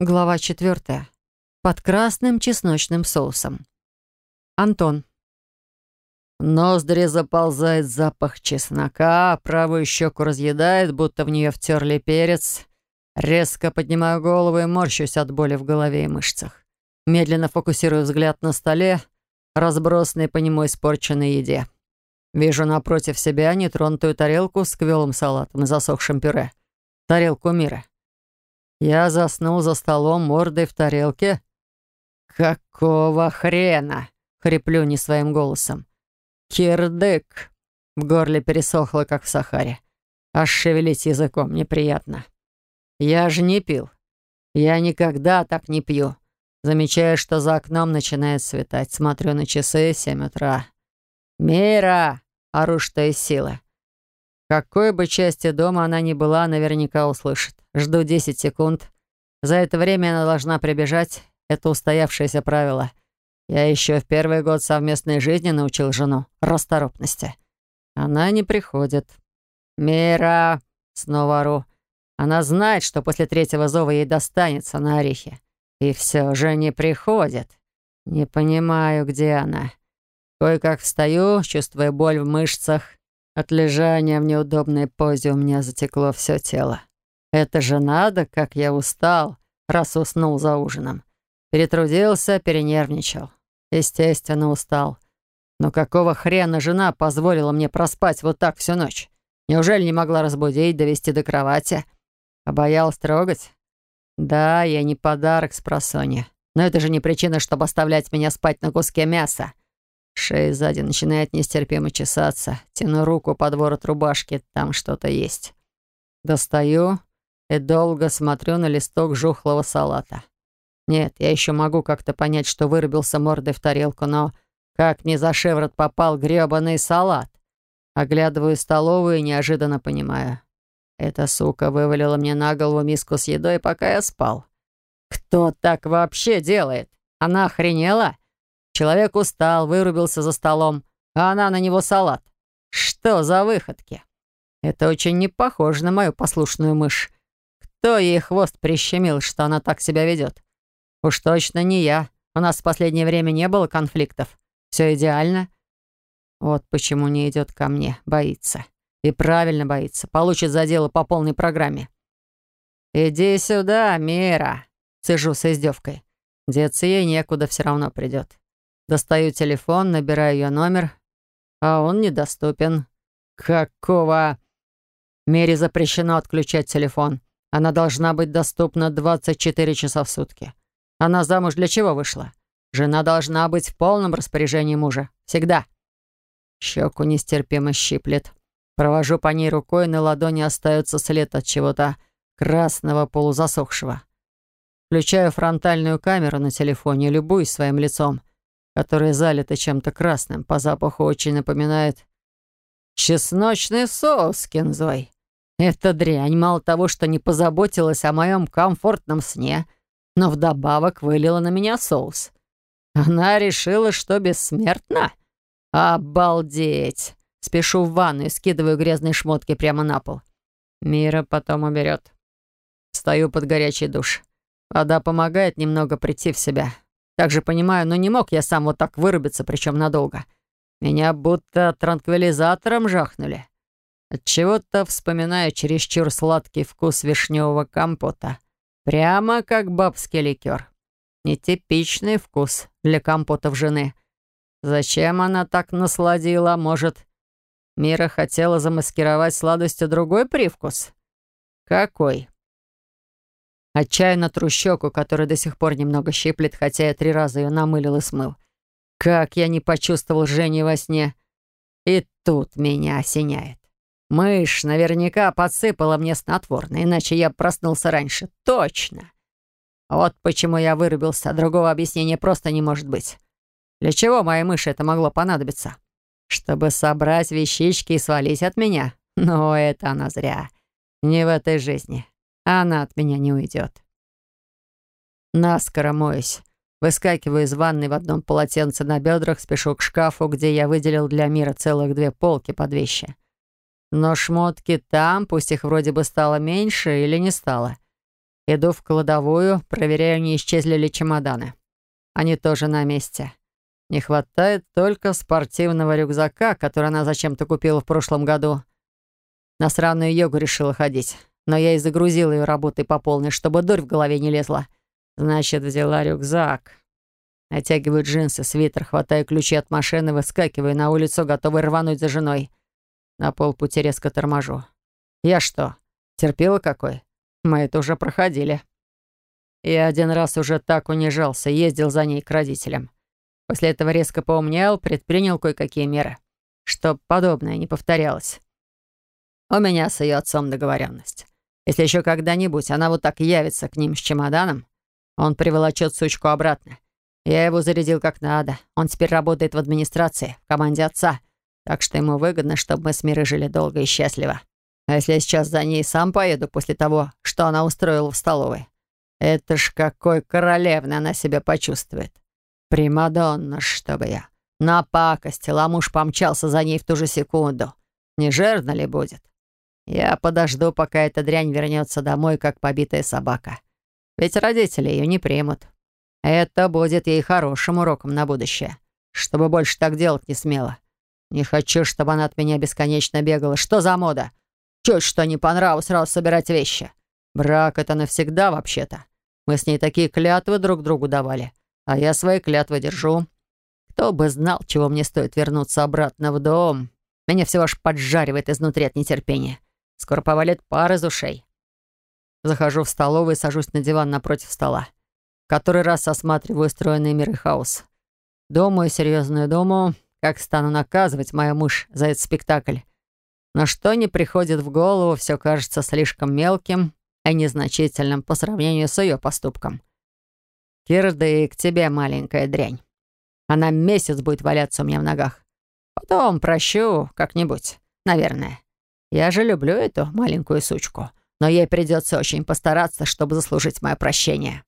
Глава четвертая. Под красным чесночным соусом. Антон. ноздри заползает запах чеснока, правую щеку разъедает, будто в нее втерли перец. Резко поднимаю голову и морщусь от боли в голове и мышцах. Медленно фокусирую взгляд на столе, разбросанной по нему испорченной еде. Вижу напротив себя нетронутую тарелку с квелым салатом и засохшим пюре. Тарелку мира. Я заснул за столом мордой в тарелке. «Какого хрена?» — хриплю не своим голосом. «Кирдык!» В горле пересохло, как в Сахаре. Аж шевелить языком неприятно. «Я же не пил. Я никогда так не пью. Замечаю, что за окном начинает светать. Смотрю на часы, семь утра. «Мира!» — ору, что из силы. Какой бы части дома она ни была, наверняка услышит. Жду 10 секунд. За это время она должна прибежать. Это устоявшееся правило. Я еще в первый год совместной жизни научил жену расторопности. Она не приходит. «Мира!» — снова ору. Она знает, что после третьего зова ей достанется на орехи. И все же не приходит. Не понимаю, где она. Кое-как встаю, чувствуя боль в мышцах. От лежания в неудобной позе у меня затекло все тело. Это же надо, как я устал, раз уснул за ужином. Перетрудился, перенервничал. Естественно, устал. Но какого хрена жена позволила мне проспать вот так всю ночь? Неужели не могла разбудить, довести до кровати? Побоялась трогать? Да, я не подарок с просони. Но это же не причина, чтобы оставлять меня спать на куске мяса. Шея сзади начинает нестерпимо чесаться. Тяну руку под ворот рубашки, там что-то есть. Достаю и долго смотрю на листок жухлого салата. Нет, я еще могу как-то понять, что вырубился мордой в тарелку, но как мне за шеврот попал грёбаный салат? Оглядываю столовую и неожиданно понимаю. Эта сука вывалила мне на голову миску с едой, пока я спал. Кто так вообще делает? Она охренела? Человек устал, вырубился за столом, а она на него салат. Что за выходки? Это очень не похоже на мою послушную мышь. Кто ей хвост прищемил, что она так себя ведет? Уж точно не я. У нас в последнее время не было конфликтов. Все идеально. Вот почему не идет ко мне, боится. И правильно боится. Получит за дело по полной программе. «Иди сюда, Мира!» Сижу с издевкой. Деться ей некуда, все равно придет. Достаю телефон, набираю ее номер, а он недоступен. Какого? Мере запрещено отключать телефон. Она должна быть доступна 24 часа в сутки. Она замуж для чего вышла? Жена должна быть в полном распоряжении мужа. Всегда. Щеку нестерпимо щиплет. Провожу по ней рукой, на ладони остается след от чего-то красного полузасохшего. Включаю фронтальную камеру на телефоне, любуюсь своим лицом, которое залито чем-то красным, по запаху очень напоминает чесночный соус кинзой. Эта дрянь мало того, что не позаботилась о моем комфортном сне, но вдобавок вылила на меня соус. Она решила, что бессмертна? Обалдеть! Спешу в ванну и скидываю грязные шмотки прямо на пол. Мира потом уберет. Стою под горячий душ. Вода помогает немного прийти в себя. Также понимаю, но не мог я сам вот так вырубиться, причем надолго. Меня будто транквилизатором жахнули. Отчего-то вспоминаю чересчур сладкий вкус вишневого компота. Прямо как бабский ликер. Нетипичный вкус для компотов жены. Зачем она так насладила? Может, Мира хотела замаскировать сладостью другой привкус? Какой? Отчаянно тру щеку, которая до сих пор немного щиплет, хотя я три раза ее намылил и смыл. Как я не почувствовал Жени во сне. И тут меня осеняет. Мышь наверняка подсыпала мне снотворное, иначе я проснулся раньше. Точно. Вот почему я вырубился, другого объяснения просто не может быть. Для чего моей мыши это могло понадобиться? чтобы собрать вещички и свалить от меня. Но это она зря. Не в этой жизни. Она от меня не уйдет. Наскоро моюсь. Выскакиваю из ванной в одном полотенце на бедрах, спешу к шкафу, где я выделил для мира целых две полки под вещи. Но шмотки там, пусть их вроде бы стало меньше или не стало. Иду в кладовую, проверяю, не исчезли ли чемоданы. Они тоже на месте. Не хватает только спортивного рюкзака, который она зачем-то купила в прошлом году. На сраную йогу решила ходить, но я и загрузила ее работой по полной, чтобы дурь в голове не лезла. Значит, взяла рюкзак. Натягиваю джинсы, свитер, хватаю ключи от машины, выскакиваю на улицу, готовый рвануть за женой. На полпути резко торможу. Я что, терпила какой? Мы это уже проходили. Я один раз уже так унижался, ездил за ней к родителям. После этого резко поумнел, предпринял кое-какие меры, чтоб подобное не повторялось. У меня с ее отцом договоренность. Если еще когда-нибудь она вот так явится к ним с чемоданом, он приволочет сучку обратно. Я его зарядил как надо. Он теперь работает в администрации, в команде отца. Так что ему выгодно, чтобы мы с Мирой жили долго и счастливо. А если я сейчас за ней сам поеду после того, что она устроила в столовой? Это ж какой королевной она себя почувствует. Примадонна, чтобы я. Напакостил, а муж помчался за ней в ту же секунду. Не жирно ли будет? Я подожду, пока эта дрянь вернется домой, как побитая собака. Ведь родители ее не примут. Это будет ей хорошим уроком на будущее, чтобы больше так делать не смела. Не хочу, чтобы она от меня бесконечно бегала. Что за мода? Чуть что не по нраву сразу собирать вещи. Брак — это навсегда, вообще-то. Мы с ней такие клятвы друг другу давали. А я свои клятвы держу. Кто бы знал, чего мне стоит вернуться обратно в дом. Меня всего аж поджаривает изнутри от нетерпения. Скоро повалит пар из ушей. Захожу в столовую и сажусь на диван напротив стола. Который раз осматриваю устроенный мир и хаос. Думаю, серьезную думаю, как стану наказывать мою мышь за этот спектакль. Но что не приходит в голову, все кажется слишком мелким и незначительным по сравнению с ее поступком. Кира, да и к тебе, маленькая дрянь. Она месяц будет валяться у меня в ногах. Потом прощу как-нибудь, наверное. Я же люблю эту маленькую сучку, но ей придется очень постараться, чтобы заслужить мое прощение.